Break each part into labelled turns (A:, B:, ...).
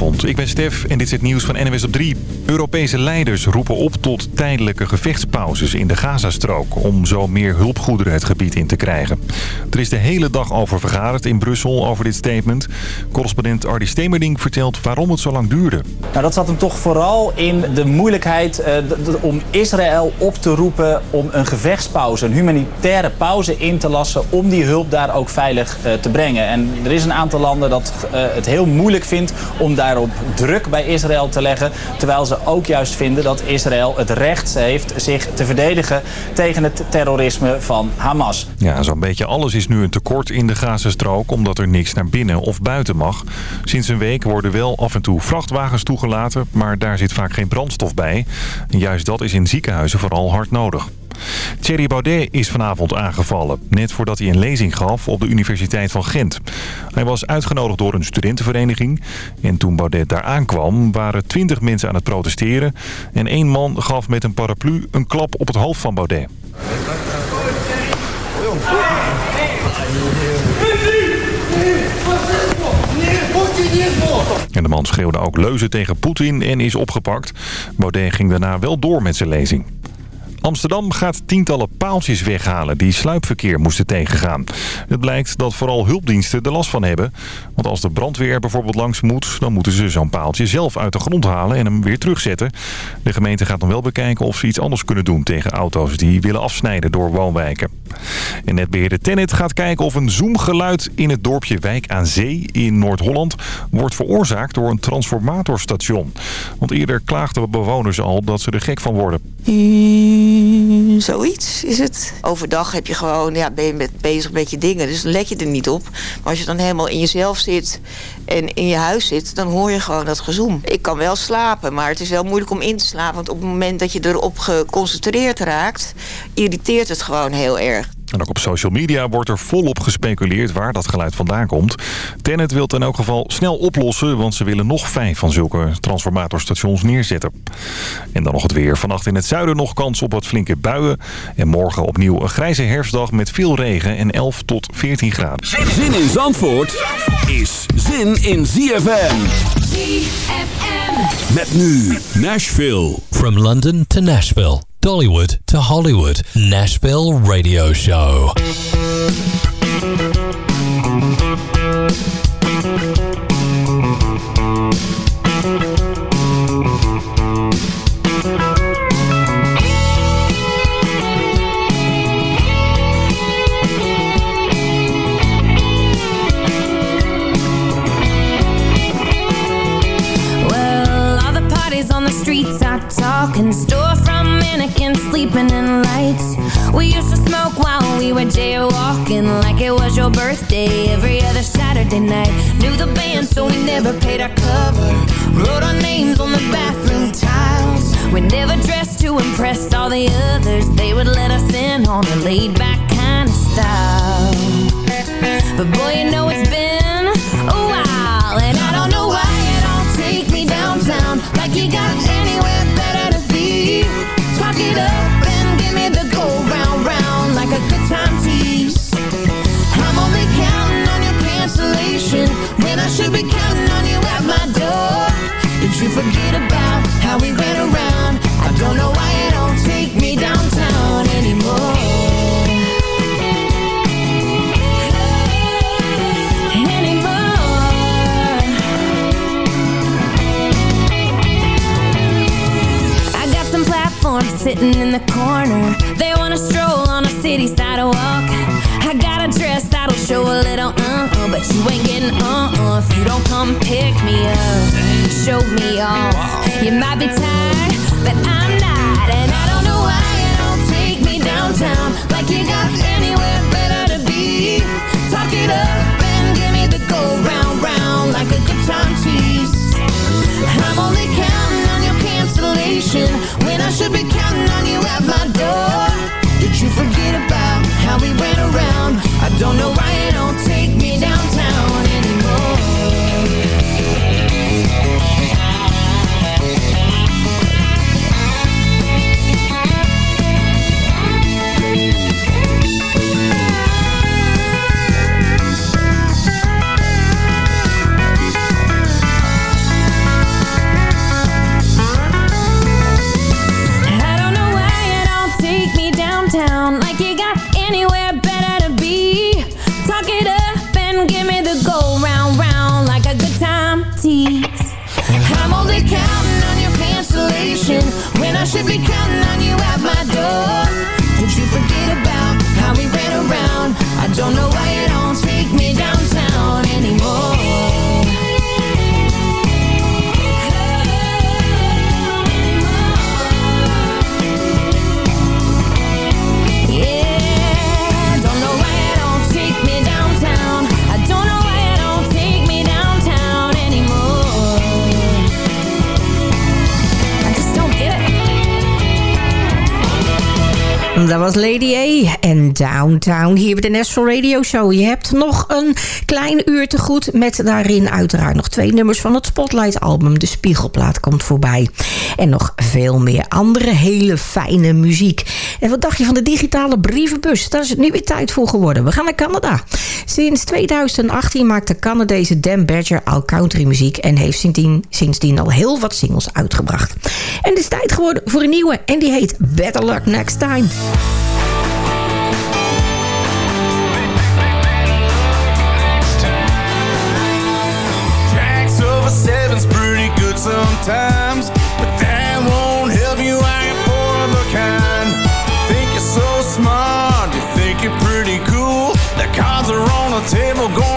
A: Ik ben Stef en dit is het nieuws van NWS op 3. Europese leiders roepen op tot tijdelijke gevechtspauzes in de Gazastrook... om zo meer hulpgoederen het gebied in te krijgen. Er is de hele dag over vergaderd in Brussel over dit statement. Correspondent Ardi Stemerding vertelt waarom het zo lang duurde.
B: Nou, dat zat hem toch vooral in de moeilijkheid uh, om Israël op te roepen... om een gevechtspauze, een humanitaire pauze in te lassen... om die hulp daar ook veilig uh, te brengen. En er is een aantal landen dat uh, het heel moeilijk vindt om daarop druk bij Israël te leggen. Terwijl ze ook juist vinden dat Israël het recht heeft zich te verdedigen tegen het terrorisme van Hamas.
A: Ja, zo'n beetje alles is nu een tekort in de Gazastrook omdat er niks naar binnen of buiten mag. Sinds een week worden wel af en toe vrachtwagens toegelaten, maar daar zit vaak geen brandstof bij. En juist dat is in ziekenhuizen vooral hard nodig. Thierry Baudet is vanavond aangevallen, net voordat hij een lezing gaf op de Universiteit van Gent. Hij was uitgenodigd door een studentenvereniging en toen Baudet daar aankwam waren twintig mensen aan het protesteren en één man gaf met een paraplu een klap op het hoofd van Baudet. En de man schreeuwde ook leuzen tegen Poetin en is opgepakt. Baudet ging daarna wel door met zijn lezing. Amsterdam gaat tientallen paaltjes weghalen die sluipverkeer moesten tegengaan. Het blijkt dat vooral hulpdiensten er last van hebben. Want als de brandweer bijvoorbeeld langs moet... dan moeten ze zo'n paaltje zelf uit de grond halen en hem weer terugzetten. De gemeente gaat dan wel bekijken of ze iets anders kunnen doen... tegen auto's die willen afsnijden door woonwijken. En netbeheerder Tennet gaat kijken of een zoomgeluid in het dorpje Wijk aan Zee in Noord-Holland... wordt veroorzaakt door een transformatorstation. Want eerder klaagden bewoners al dat ze er gek van worden.
C: Zoiets is het. Overdag heb je gewoon, ja, ben je met, bezig met je dingen, dus dan let je er niet op. Maar als je dan helemaal in jezelf zit en in je huis zit, dan hoor je gewoon dat gezoem. Ik kan wel slapen, maar het is wel moeilijk om in te slapen. Want op het moment dat je erop geconcentreerd raakt, irriteert het gewoon heel erg.
A: En ook op social media wordt er volop gespeculeerd waar dat geluid vandaan komt. Tennet wil het in elk geval snel oplossen, want ze willen nog vijf van zulke transformatorstations neerzetten. En dan nog het weer. Vannacht in het zuiden nog kans op wat flinke buien. En morgen opnieuw een grijze herfstdag met veel regen en 11 tot 14 graden.
D: Zin in Zandvoort is zin in ZFM. ZFM. Met nu Nashville.
E: From London to Nashville. Dollywood to Hollywood. Nashville Radio Show.
F: Well, all the parties on the streets are talking mannequins sleeping in lights. We used to smoke while we were jaywalking like it was your birthday every other Saturday night. Knew the band, so we never paid our cover. Wrote our names on the bathroom tiles. We never dressed to impress all the others. They would let us in on a laid back kind of style. But boy, you know it's been a while, and I don't know why you don't take me downtown like you got anywhere better to be. It up and give me the go round round like a good time tease. I'm only counting on your cancellation when I should be counting on you at my door. Did you forget about how we ran around? I don't know why sitting in the corner. They wanna stroll on a city sidewalk. I got a dress that'll show a little uh-uh, but you ain't getting uh-uh if you don't come pick me up, show me off. You might be tired, but I'm not, and I don't know why you don't take me downtown like you got anywhere better to be. Talk it up and give me the go round round like a good time tease. I'm only counting on your cancellation should be counting on you at my door. Did you forget about how we went around? I don't know why you don't take me downtown
G: Dat was Lady A en Downtown hier bij de National Radio Show. Je hebt nog een klein uur te goed met daarin uiteraard nog twee nummers van het Spotlight album. De Spiegelplaat komt voorbij. En nog veel meer andere hele fijne muziek. En wat dacht je van de digitale brievenbus? Daar is het nu weer tijd voor geworden. We gaan naar Canada. Sinds 2018 maakt de Canadese Dan Badger al country muziek... en heeft sindsdien, sindsdien al heel wat singles uitgebracht. En het is tijd geworden voor een nieuwe en die heet Better Luck Next Time.
H: Sometimes, but that won't help you of a kind. Think you're so smart, you think you're pretty cool. The cards are on the table, gonna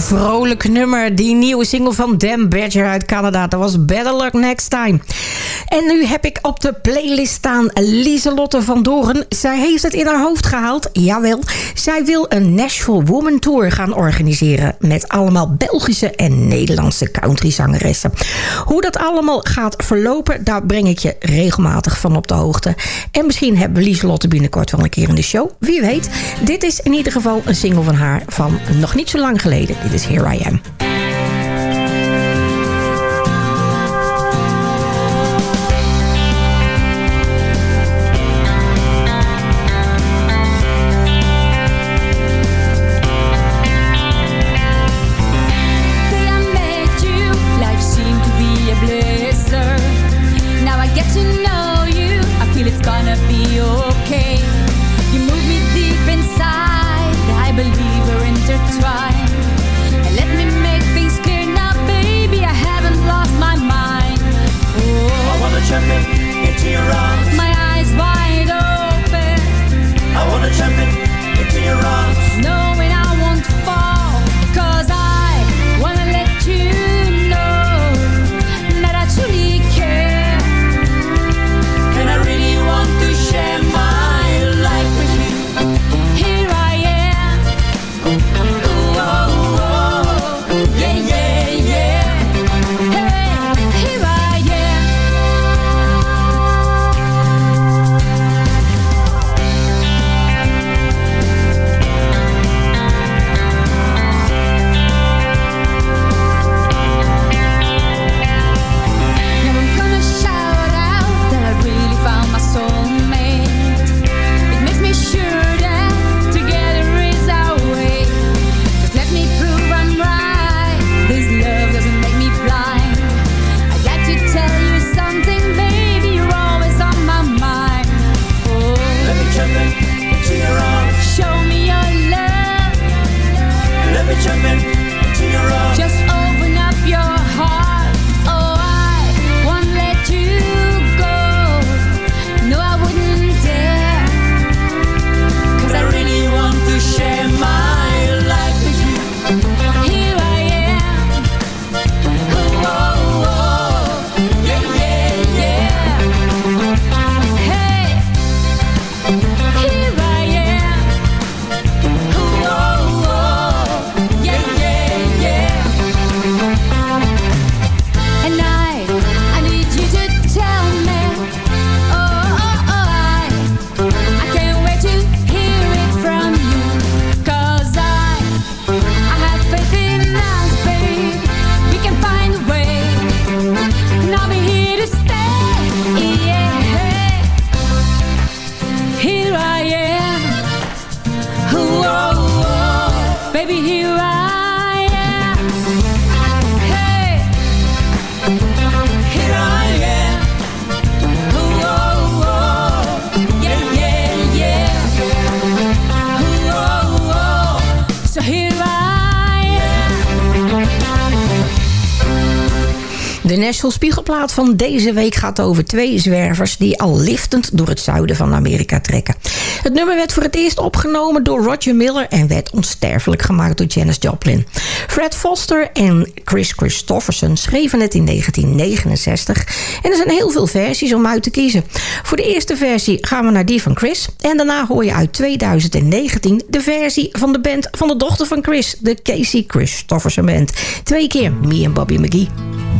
G: Vrolijk nummer. Die nieuwe single van Dan Badger uit Canada. Dat was Better Luck Next Time. En nu heb ik op de playlist staan Lieselotte van Doren. Zij heeft het in haar hoofd gehaald. Jawel, zij wil een Nashville Woman Tour gaan organiseren. Met allemaal Belgische en Nederlandse countryzangeressen. Hoe dat allemaal gaat verlopen, daar breng ik je regelmatig van op de hoogte. En misschien hebben we Lieselotte binnenkort wel een keer in de show. Wie weet. Dit is in ieder geval een single van haar van nog niet zo lang geleden. Dit is Here I Am. National Spiegelplaat van deze week gaat over twee zwervers... die al liftend door het zuiden van Amerika trekken. Het nummer werd voor het eerst opgenomen door Roger Miller... en werd onsterfelijk gemaakt door Janis Joplin. Fred Foster en Chris Christofferson schreven het in 1969... en er zijn heel veel versies om uit te kiezen. Voor de eerste versie gaan we naar die van Chris... en daarna hoor je uit 2019 de versie van de band van de dochter van Chris... de Casey Christofferson Band. Twee keer Me en Bobby McGee.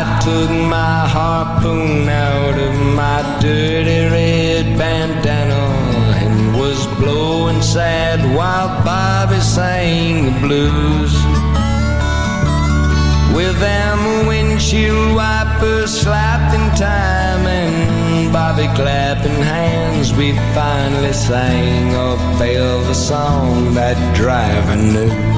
I: I took my harpoon out of my dirty red bandana and was blowing sad while Bobby sang the blues. With them windshield wipers slapped in time and Bobby clapping hands, we finally sang a Belva song that driver knew.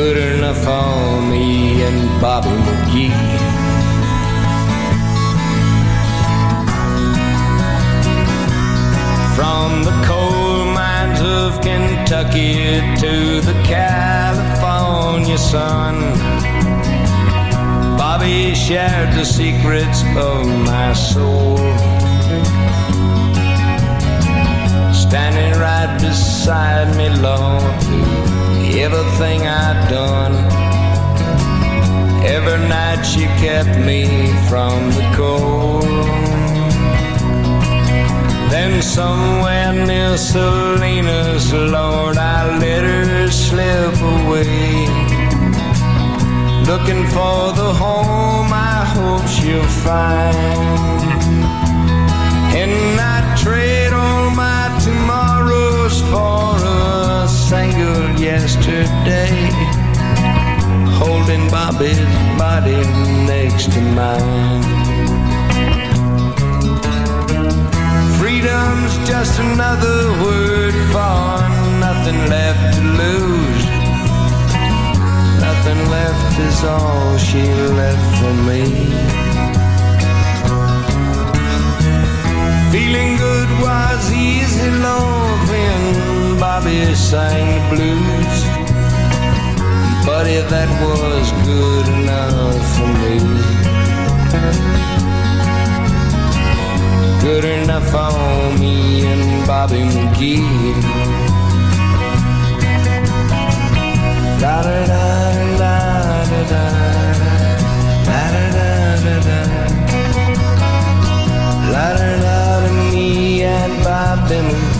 I: Good enough for me and Bobby McGee. From the coal mines of Kentucky to the California sun, Bobby shared the secrets of my soul. Standing right beside me, Lord, everything I'd done. Every night she kept me from the cold. Then somewhere near Salinas, Lord, I let her slip away. Looking for the home I hope she'll find. And I single yesterday. Holding Bobby's body next to mine. Freedom's just another word for nothing left to lose. Nothing left is all she left for me. Feeling good was easy, when Bobby sang the blues. Buddy, that was good enough for me. good enough for me and Bobby McGee. La da da da da da da da da da La da da da me and Bobby McGee.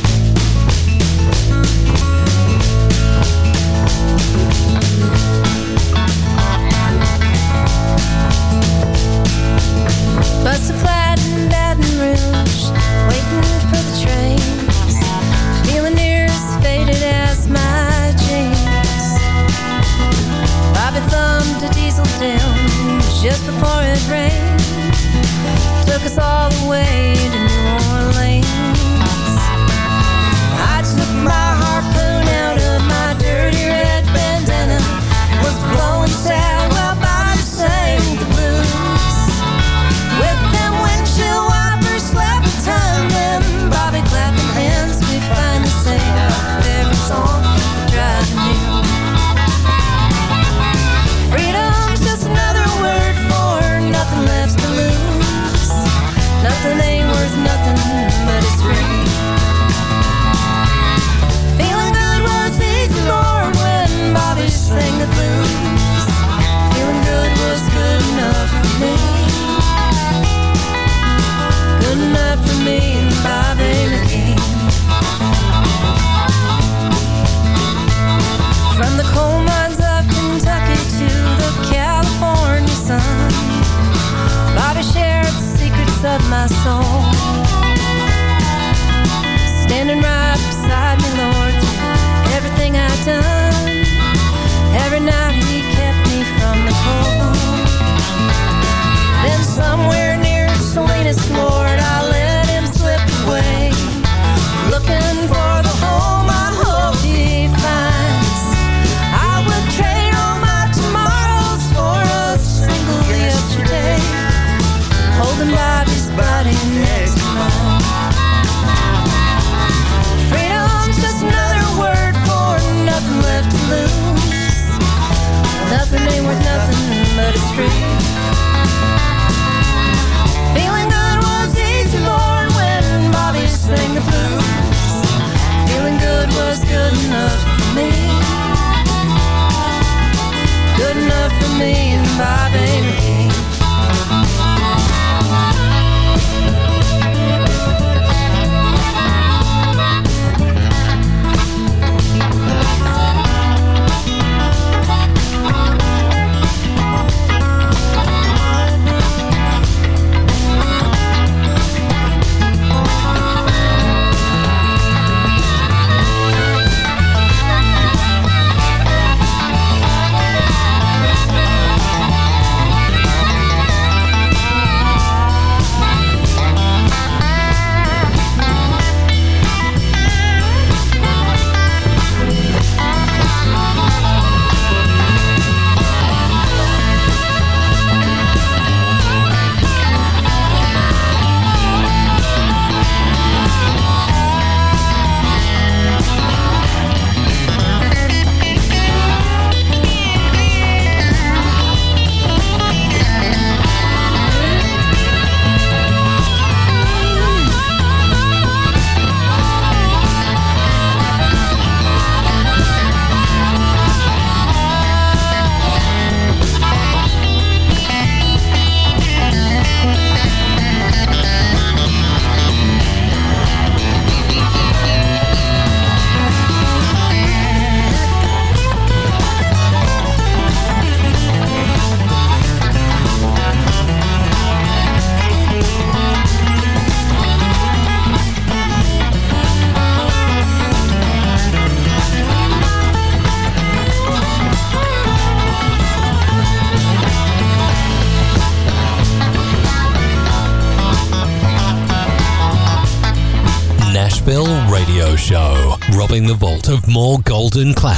E: Golden
J: Cloud.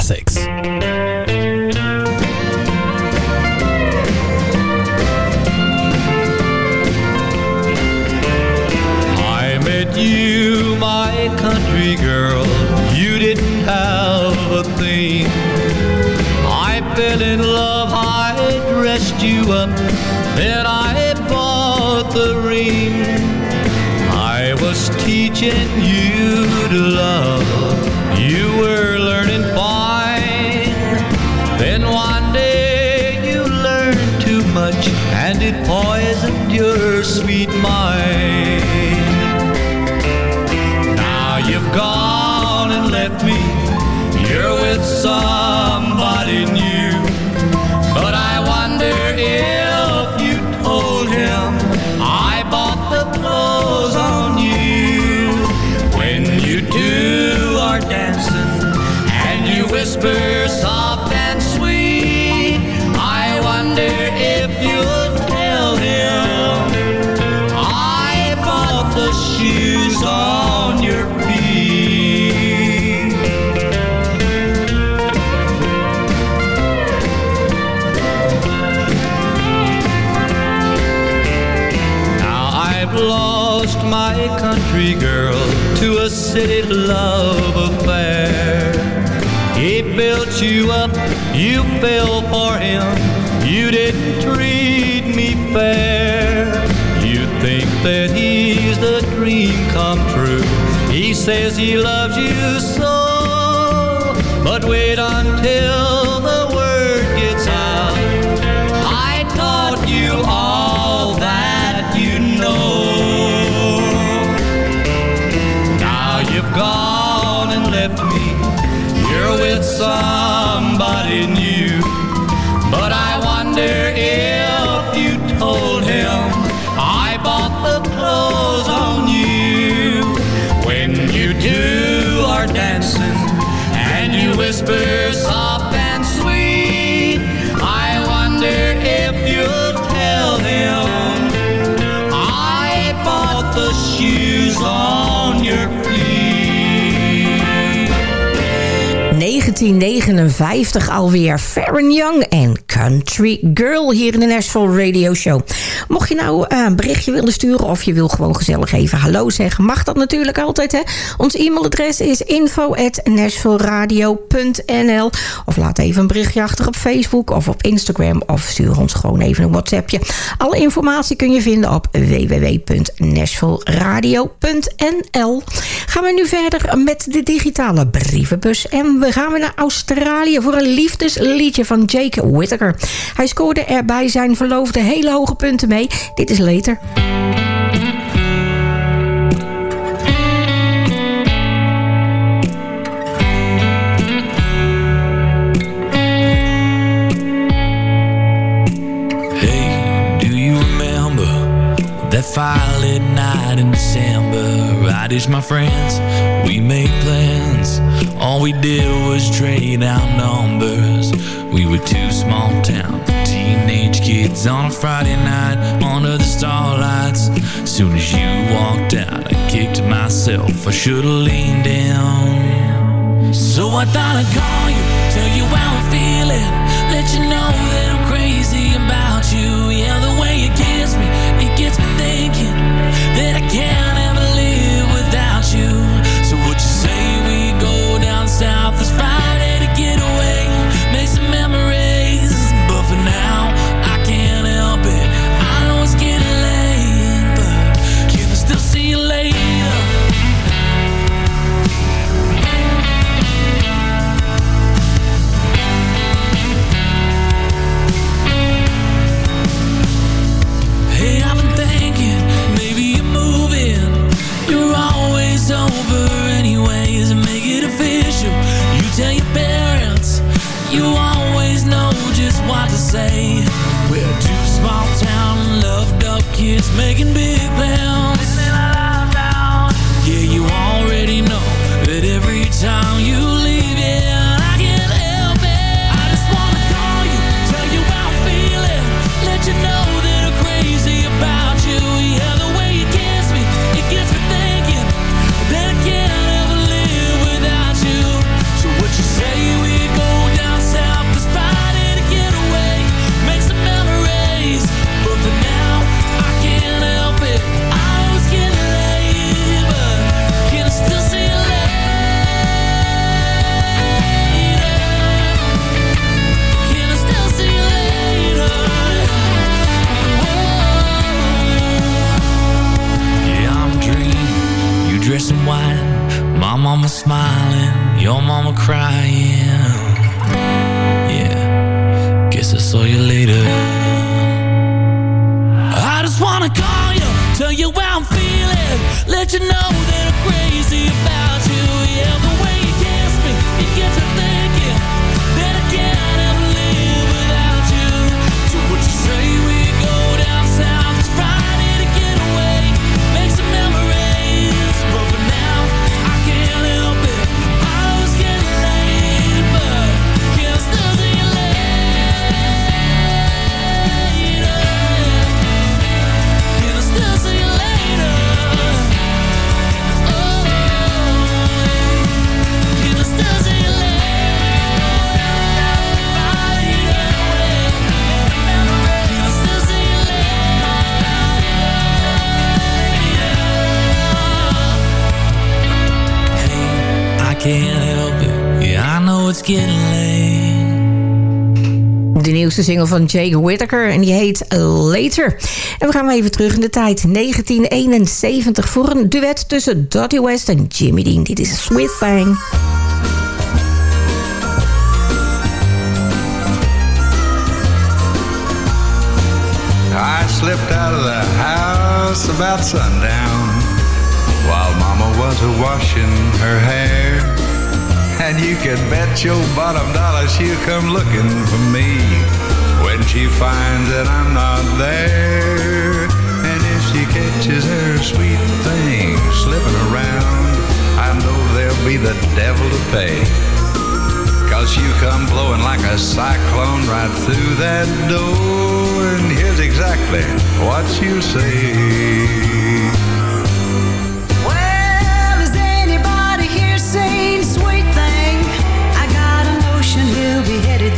J: You fell for him, you didn't treat me fair. You think that he's the dream come true. He says he loves you so, but wait on whisper soft and sweet. I wonder if you'll tell them I bought the shoes on your feet.
G: 1959 alweer. Farron Young en Country Girl hier in de Nashville Radio Show. Mocht je nou eh, een berichtje willen sturen of je wil gewoon gezellig even hallo zeggen... mag dat natuurlijk altijd, hè. Ons e-mailadres is info.nashvilleradio.nl Of laat even een berichtje achter op Facebook of op Instagram... of stuur ons gewoon even een WhatsAppje. Alle informatie kun je vinden op www.nashvilleradio.nl Gaan we nu verder met de digitale brievenbus... en we gaan weer naar Australië voor een liefdesliedje van Jake Whittaker. Hij scoorde er bij zijn verloofde hele hoge punten mee. Dit is later.
K: Hey, do you remember that violet night in December? I ditched my friends, we made plans. All we did was trade out numbers. We were two small town kids on a Friday night under the starlights. Soon as you walked out, I kicked myself. I should've leaned down. So I thought I'd call you, tell you how I'm feeling, let you know that I'm crazy about you. Making big plans.
G: Nieuwste single van Jake Whittaker en die heet Later. En we gaan maar even terug in de tijd. 1971 voor een duet tussen Dottie West en Jimmy Dean. Dit is Sweet Thing.
L: I slipped out of the house about sundown while Mama was washing her hair. And you can bet your bottom dollar she'll come looking for me when she finds that I'm not there. And if she catches her sweet thing slipping around, I know there'll be the devil to pay. Cause you come blowing like a cyclone right through that door, and here's exactly what you say.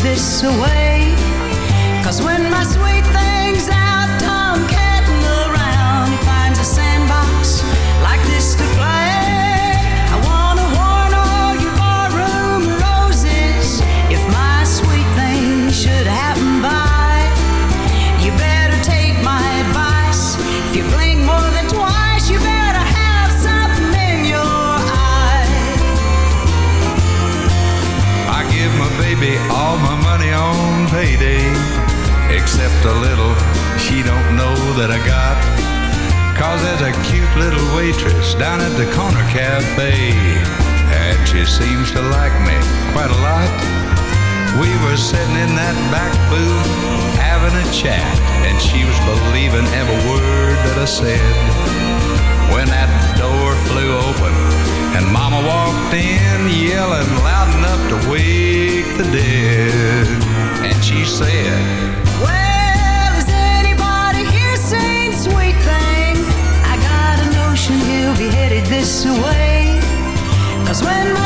F: This way. Cause when my sweet thing's out tomcatting around, he finds a sandbox like this to play.
L: Baby all my money on payday, except a little she don't know that I got. Cause there's a cute little waitress down at the corner cafe, and she seems to like me quite a lot. We were sitting in that back booth having a chat, and she was believing every word that I said. When that door flew open and Mama walked in yelling loud enough to wake the dead, and she said,
F: Well, is anybody here saying sweet thing? I got a notion he'll be headed this way. Cause when my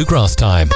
E: Bluegrass time.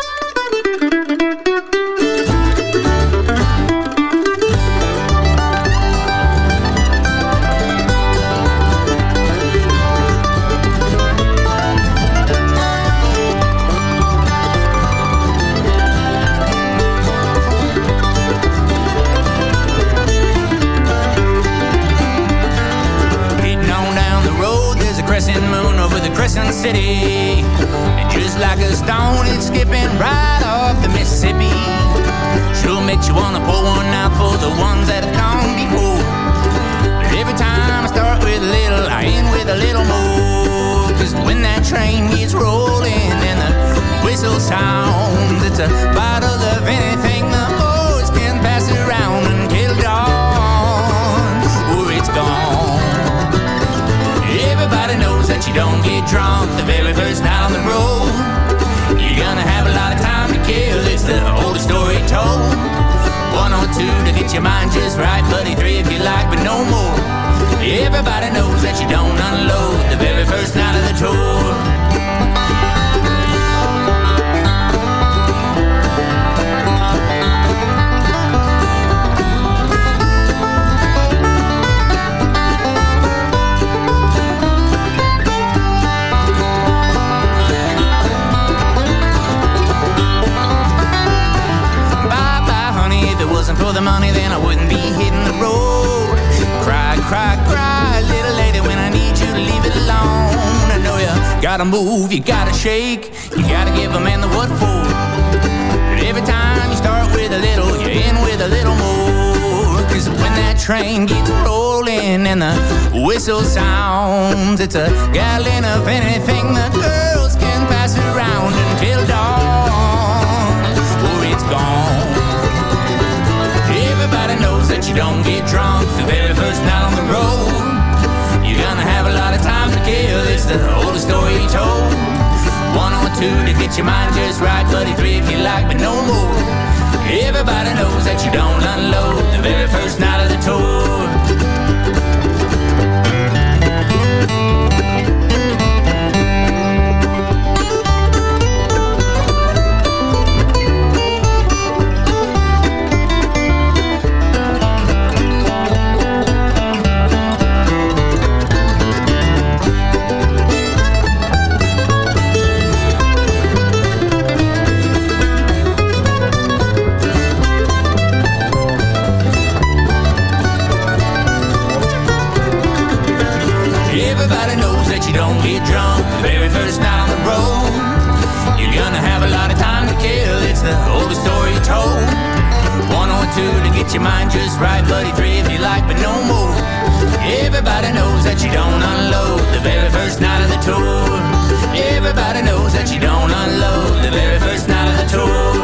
M: Your mind just right, buddy. Three if you like, but no more. Everybody knows that you don't unload the very first night of the tour. Gotta move, you gotta shake, you gotta give a man the what for. But every time you start with a little, you end with a little more. Cause when that train gets rolling and the whistle sounds, it's a gallon of anything the girls can pass around until dawn. Or it's gone. Everybody knows that you don't get drunk the very first night on the road. You're gonna have a lot of time to kill. It's the oldest story told. One or two to get your mind just right, buddy. Three if you like, but no more. Everybody knows that you don't unload the very first night your mind just right, buddy. Three if you like, but no more. Everybody knows that you don't unload the very first night of the tour. Everybody knows that you don't unload the very first night of the tour.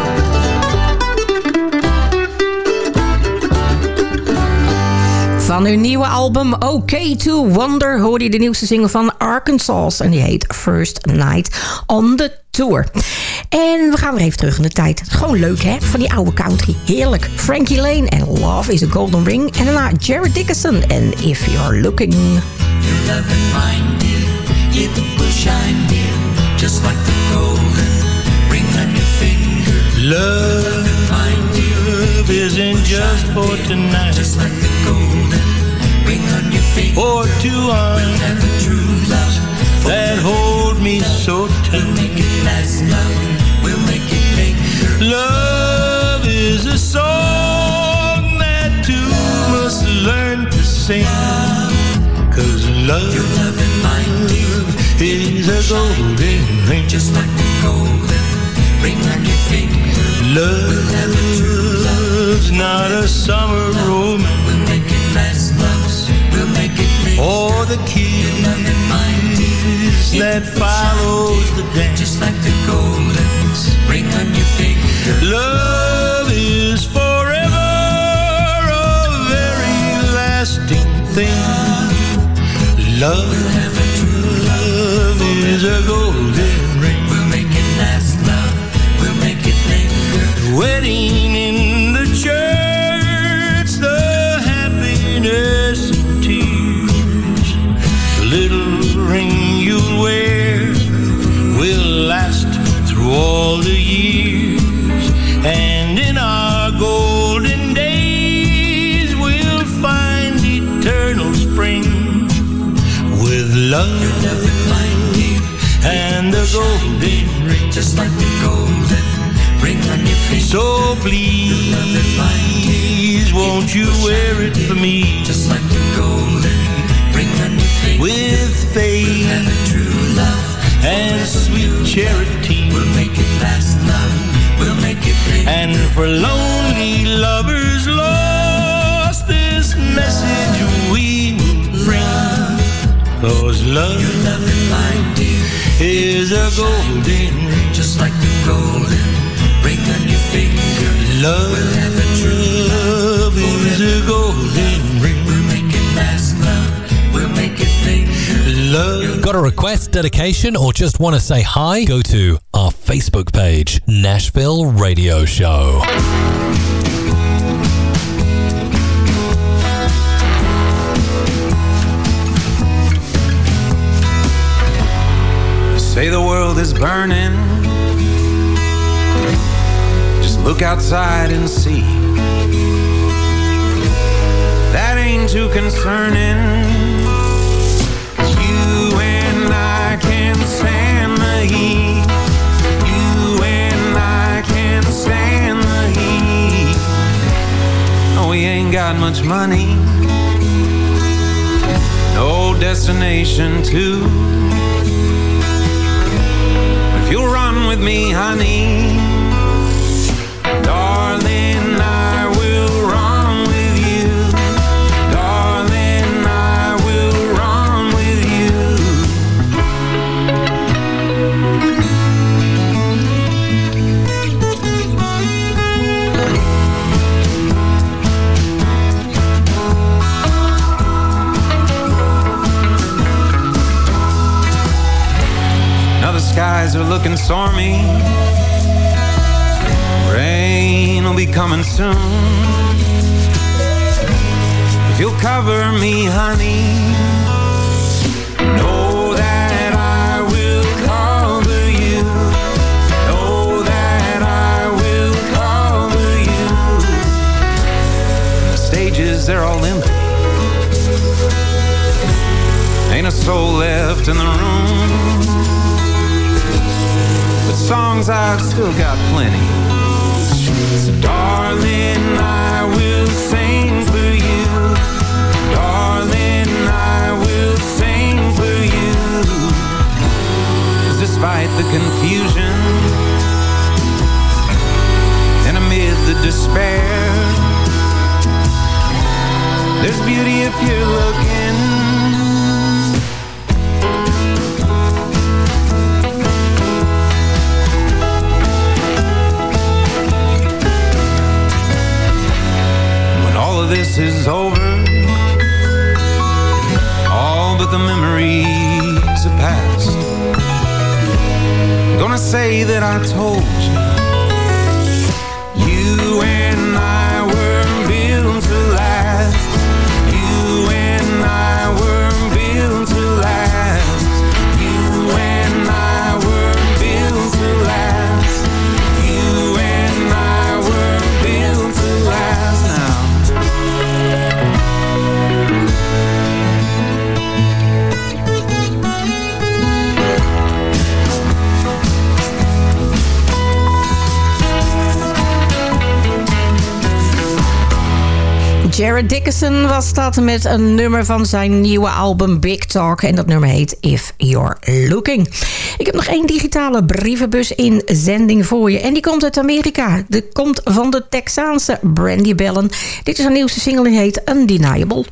G: Van hun nieuwe album OK to Wonder hoorde je de nieuwste single van Arkansas. En die heet First Night on the Tour. En we gaan weer even terug in de tijd. Gewoon leuk hè, van die oude country. Heerlijk. Frankie Lane en Love is a Golden Ring. En daarna Jared Dickinson en If You're Looking.
N: Your love and mine, dear, it will shine, dear, just like the golden ring on your finger.
J: Love,
N: mine, dear,
J: isn't just for tonight.
N: just like the golden ring on your finger.
J: Or two arms
N: Have a true love
J: that hold me so tight.
N: make it last, love.
J: Love is a song that two must learn to sing. Cause love,
N: Your love and mine, dear,
J: is a golden ring.
N: just like the golden ring on your finger.
J: Love's not a summer romance
N: We'll make it last, love. We'll make it bigger.
J: or the kiss
N: Love and mine, dear,
J: that follows the dance.
N: just like the golden ring on your finger.
J: Love is forever a very lasting thing. Love, is a golden ring.
N: We'll make it last, love. We'll make it linger.
J: Wedding in the church, the happiness and tears. The little ring you'll wear will last through all the love
N: Love and mine, dear,
J: and the golden ring.
N: just like the golden ring on your finger.
J: So please, won't you wear it for me
N: Just like the golden ring on your finger.
J: with faith
N: Have a true love.
J: and sweet charity?
N: We'll make it last, love. We'll make it big.
J: And for lonely lovers lost, Cause love
N: Love and mine, dear,
J: is a golden ring.
N: just like the golden ring on your finger.
J: Love
N: have a true love
J: is a golden ring.
N: We'll make it last, love. We'll make it bigger.
J: Love.
E: Got a request, dedication, or just want to say hi? Go to our Facebook page, Nashville Radio Show.
H: Say the world is burning. Just look outside and see. That ain't too concerning. You and I can stand the heat. You and I can stand the heat. No, we ain't got much money. No destination too. Me, honey, looking stormy. Rain will be coming soon. If you'll cover me, honey, know that I will cover you. Know that I will cover you. The stages, they're all empty. Ain't a soul left in the room. songs, I've still got plenty. So darling, I will sing for you. Darling, I will sing for you. Despite the confusion and amid the despair, there's beauty if you're looking. this is over. All but the memories are past. Gonna say that I told you
G: Jared Dickinson was dat met een nummer van zijn nieuwe album Big Talk. En dat nummer heet If You're Looking. Ik heb nog één digitale brievenbus in zending voor je. En die komt uit Amerika. Die komt van de Texaanse Brandy Bellen. Dit is haar nieuwste single en heet Undeniable.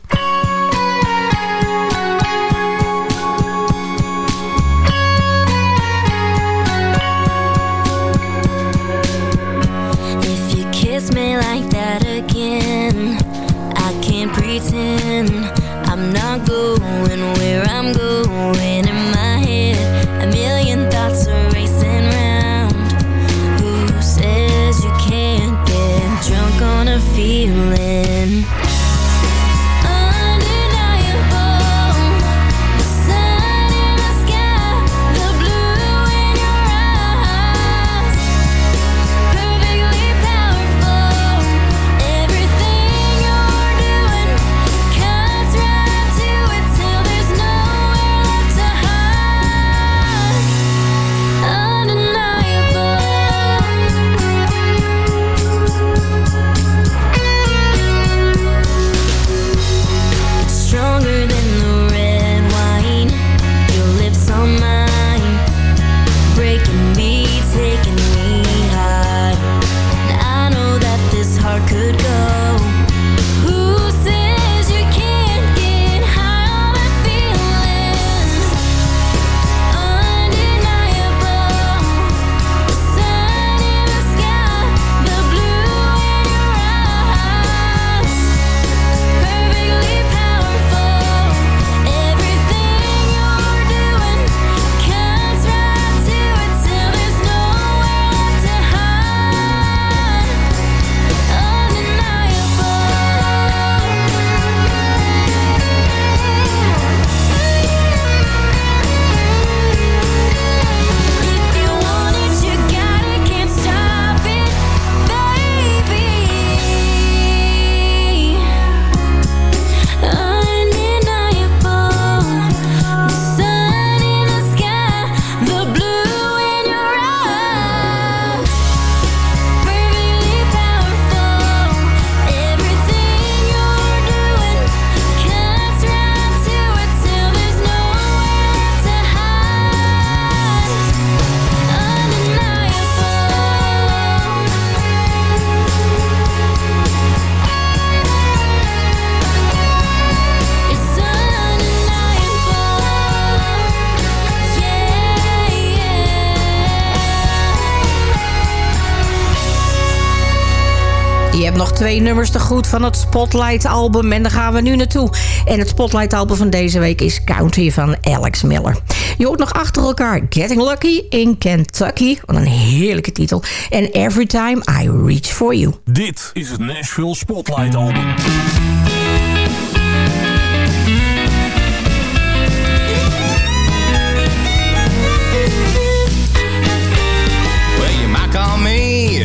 G: Goed van het Spotlight-album. En daar gaan we nu naartoe. En het Spotlight-album van deze week is Country van Alex Miller. Je hoort nog achter elkaar Getting Lucky in Kentucky. Wat een heerlijke titel. En Every Time I Reach For You.
O: Dit is het Nashville Spotlight Album.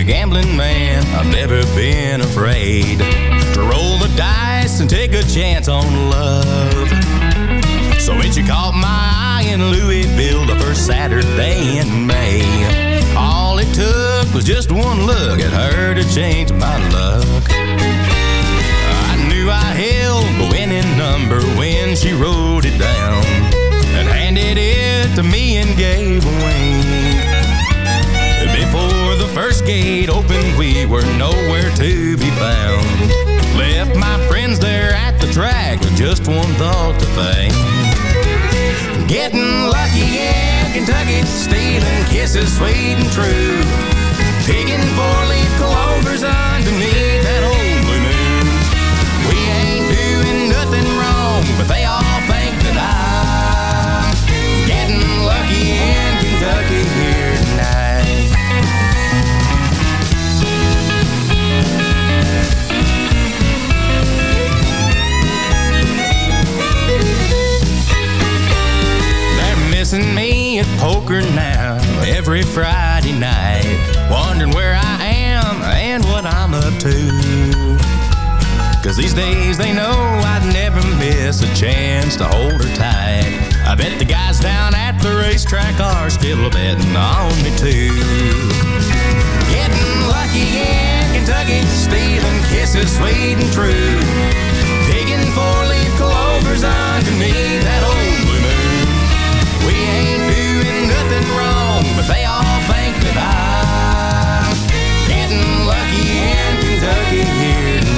M: Gambling man. I've never been afraid to roll the dice and take a chance on love. So when she caught my eye in Louisville the first Saturday in May, all it took was just one look at her to change my luck. I knew I held the winning number when she wrote it down and handed it to me and gave a wink. Before the first gate opened, we were nowhere to be found. Left my friends there at the track with just one thought to think. Getting lucky in Kentucky, stealing kisses sweet and true. Picking four-leaf clovers underneath that old blue moon. We ain't doing nothing wrong, but they all think that I'm getting lucky in Kentucky here tonight. kissing me at poker now every Friday night, wondering where I am and what I'm up to. Cause these days they know I'd never miss a chance to hold her tight. I bet the guys down at the racetrack are still betting on me too. Getting lucky in Kentucky, stealing kisses sweet and true. Digging four-leaf clovers underneath that old ain't doing nothing wrong, but they all think that I getting lucky in Kentucky here.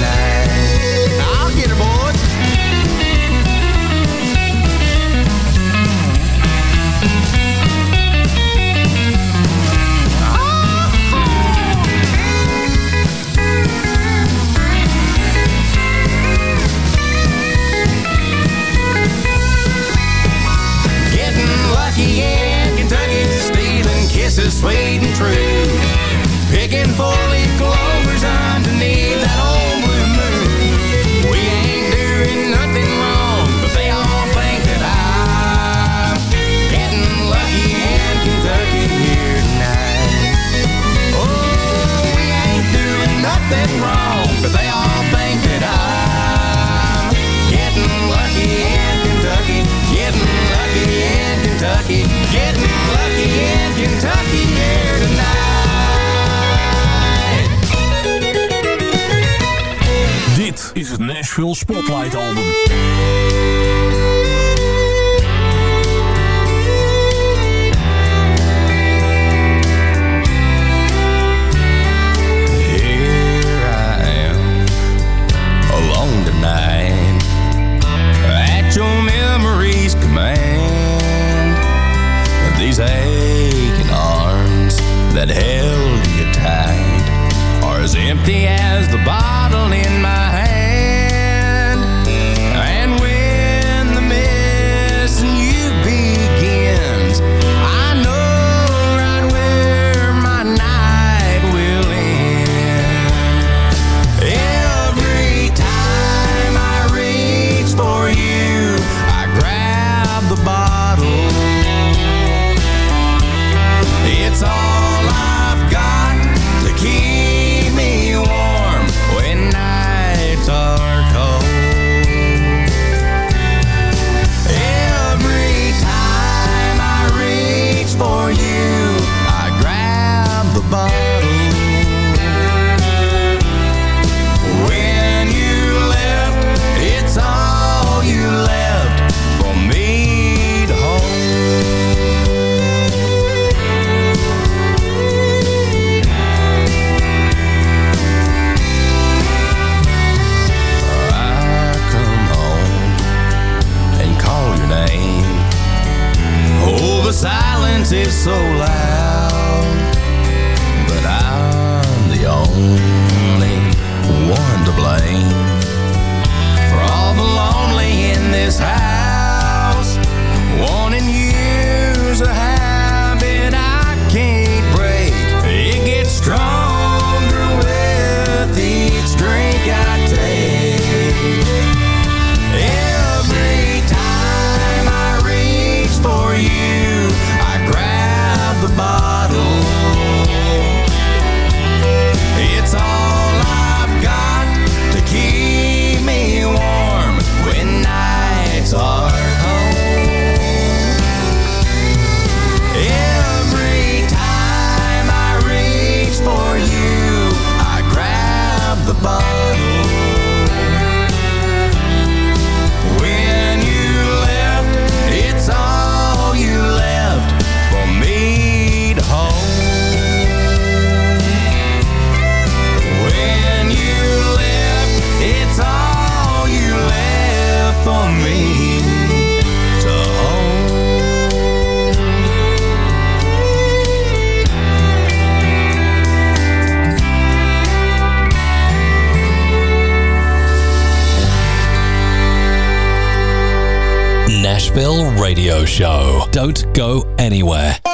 P: radio show. Don't go anywhere.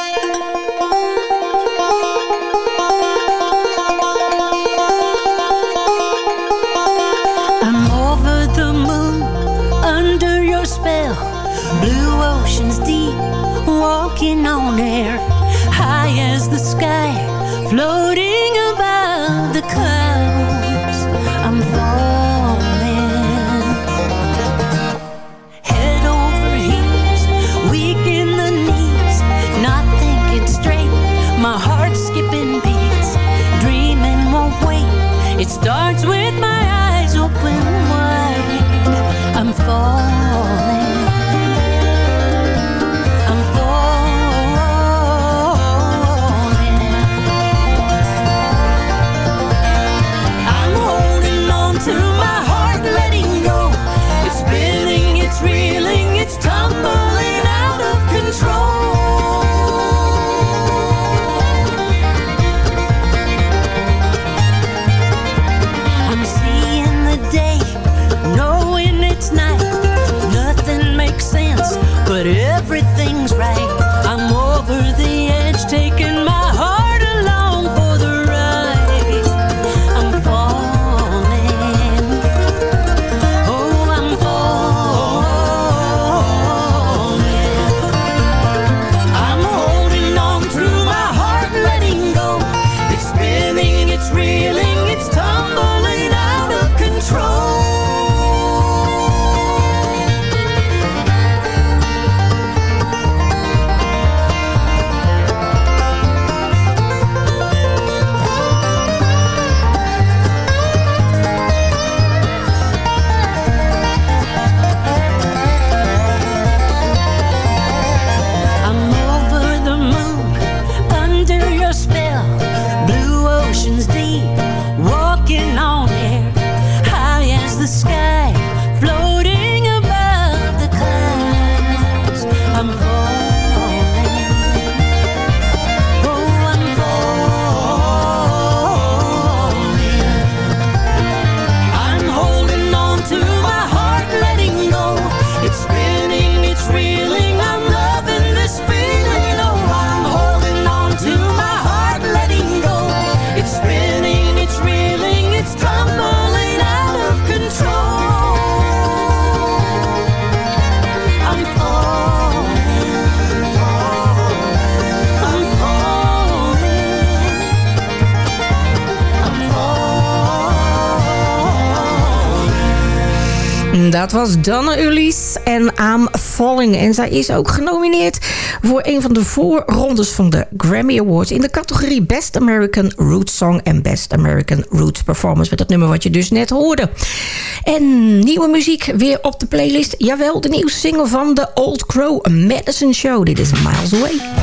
H: was Donna Ulis en I'm Falling. En zij is ook genomineerd voor een van de voorrondes van de Grammy Awards... in de categorie Best American Roots Song en Best American Roots Performance... met dat nummer wat je dus net hoorde. En nieuwe muziek weer op de playlist. Jawel, de nieuwe single van de Old Crow Medicine Show. Dit is Miles Away.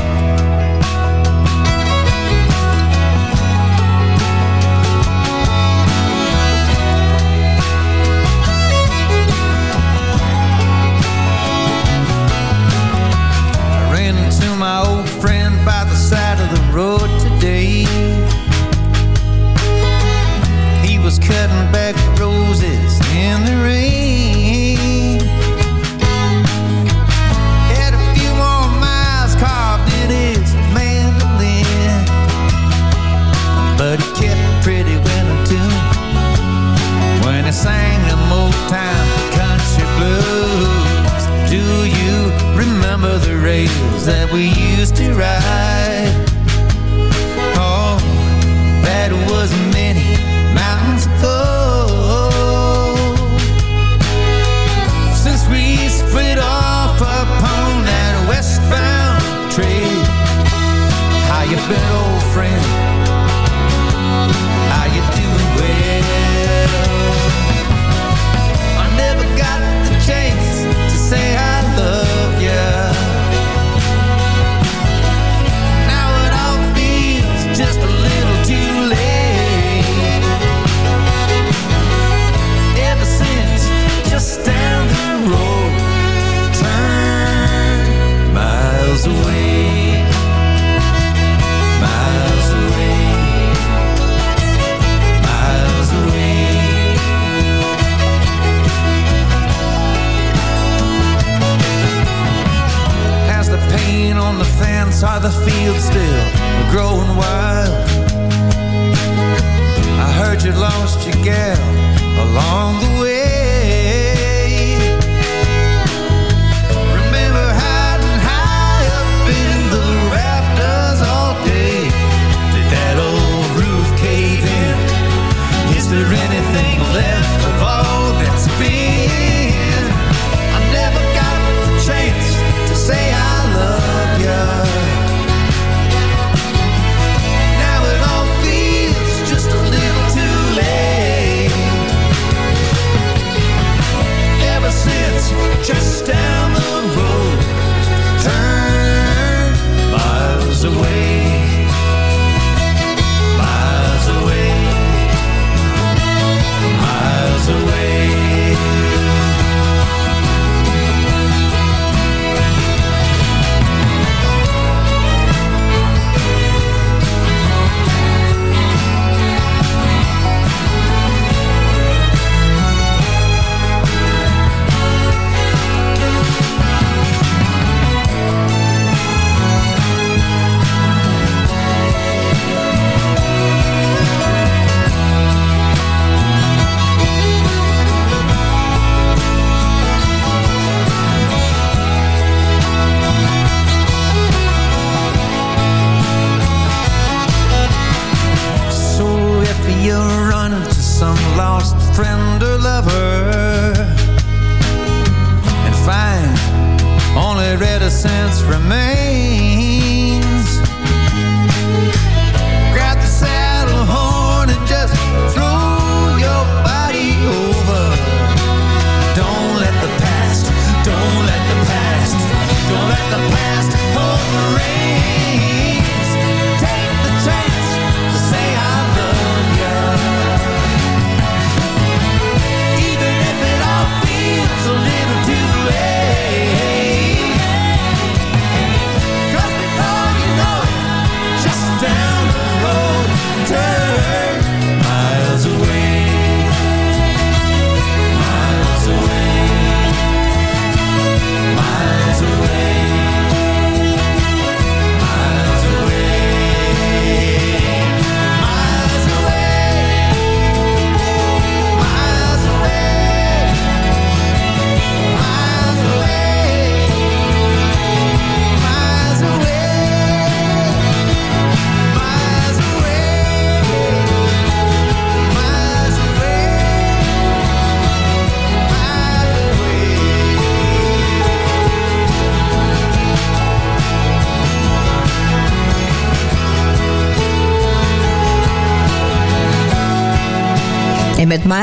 Q: there anything left?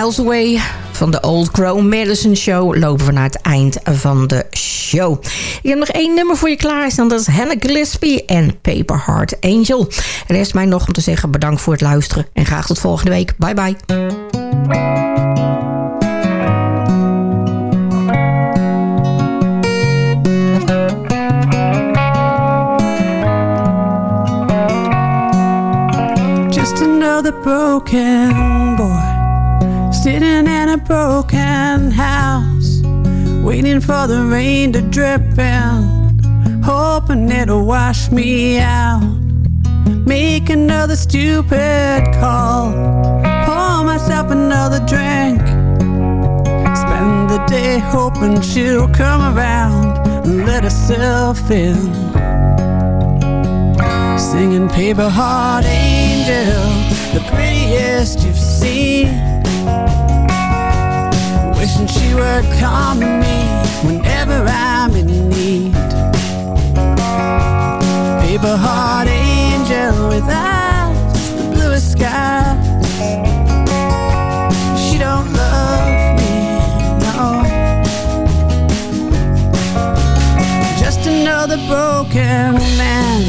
Q: Miles Away
G: van de Old Crow Medicine Show lopen we naar het eind van de show. Ik heb nog één nummer voor je klaar staan. Dat is Hannah Gillespie en Paper Heart Angel. Rest mij nog om te zeggen bedankt voor het luisteren. En graag tot volgende week. Bye bye.
R: Just another broken broken house, waiting for the rain to drip in, hoping it'll wash me out. Make another stupid call, pour myself another drink, spend the day hoping she'll come around and let herself in. Singing paper heart angel, the prettiest you've seen. Wishing she would to me whenever I'm in need. Paper heart angel with eyes, the bluest sky. She don't love me, no. Just another broken man.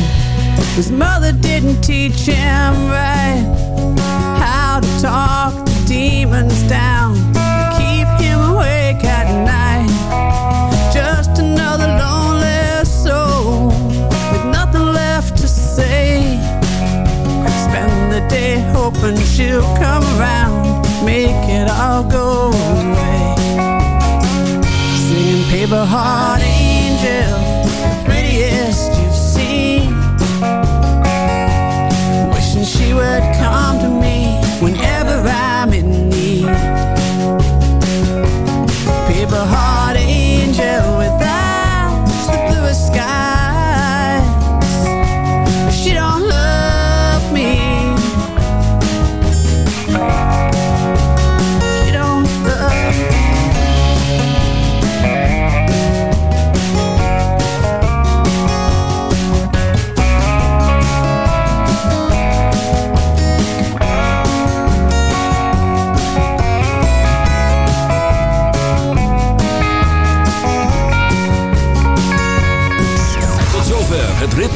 R: His mother didn't teach him right how to talk the demons down, she'll come around, make it all go away. Singing paper heart angel,